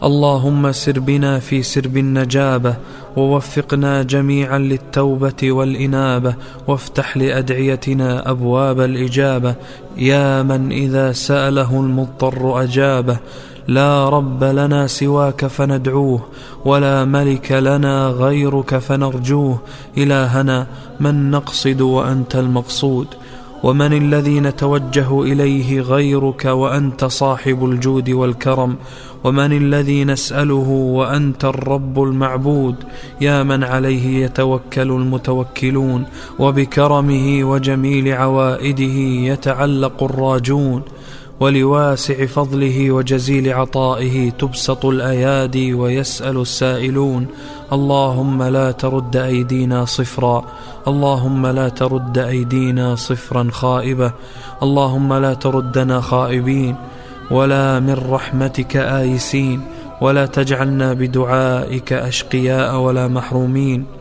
اللهم سر بنا في سرب النجابة ووفقنا جميعا للتوبة والإنابة وافتح لأدعيتنا أبواب الإجابة. يا من إذا سأله المضطر أجابه لا رب لنا سواك فندعوه ولا ملك لنا غيرك فنرجوه. إلهنا من نقصد وأنت المقصود. ومن الذي نتوجه إليه غيرك وأنت صاحب الجود والكرم ومن الذي نسأله وأنت الرب المعبود يا من عليه يتوكل المتوكلون وبكرمه وجميل عوائده يتعلق الراجون. ولواسع فضله وجزيل عطائه تبسط الأيادي ويسأل السائلون. اللهم لا ترد أيدينا صفرا. اللهم لا ترد أيدينا صفرا خائبة. اللهم لا تردنا خائبين. ولا من رحمتك آيسين. ولا تجعلنا بدعائك أشقياء ولا محرومين.